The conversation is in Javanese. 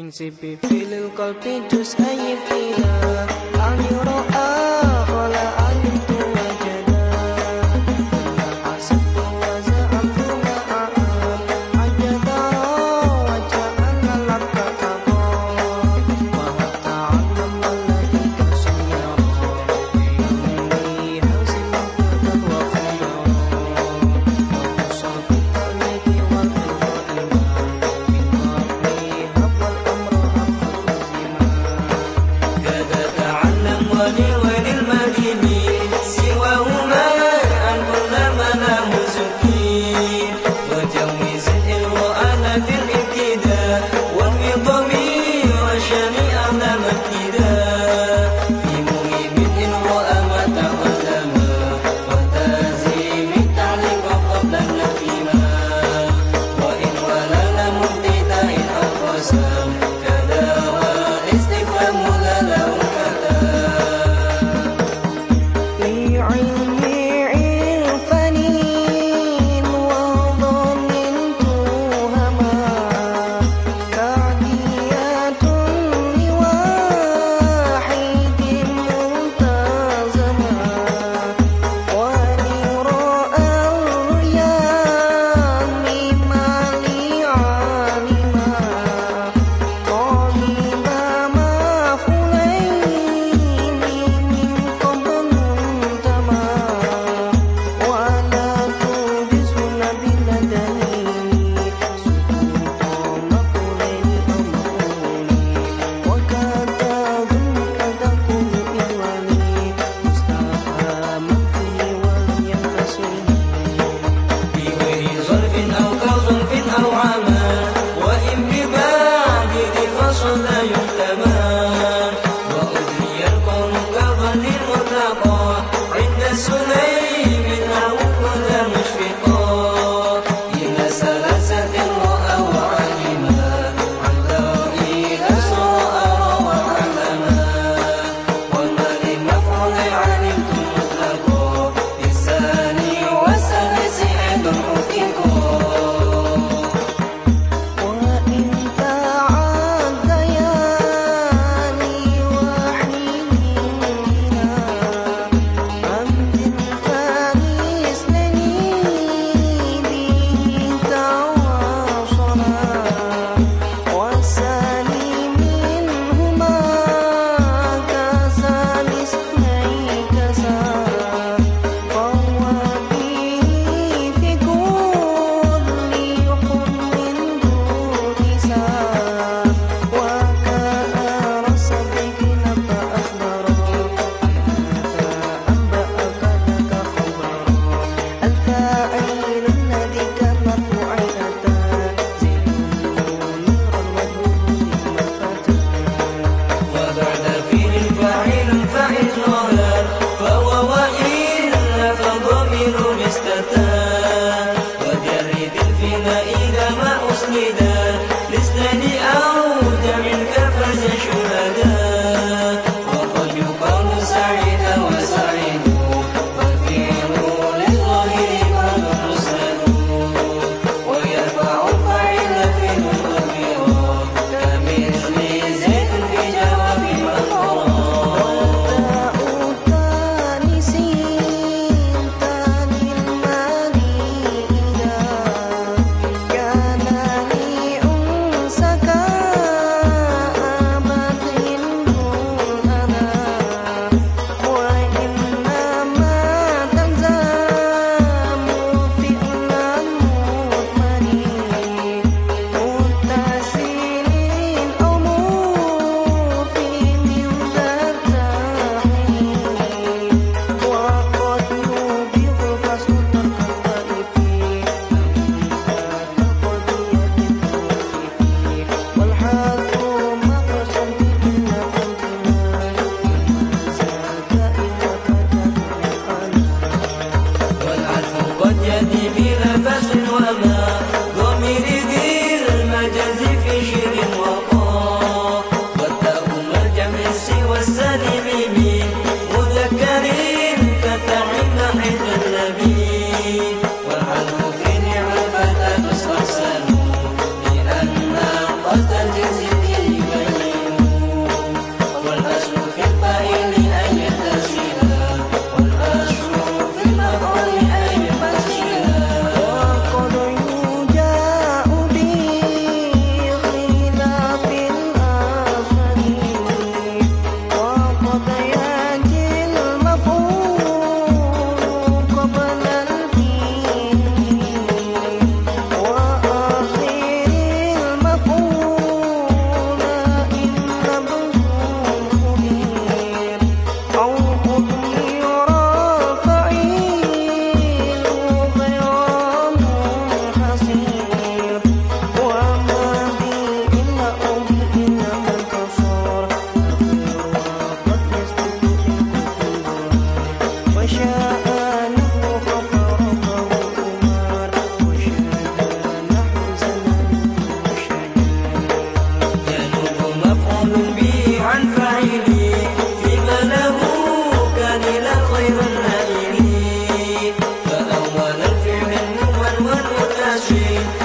Ing sipi filil qalbi dus ayyikina An You.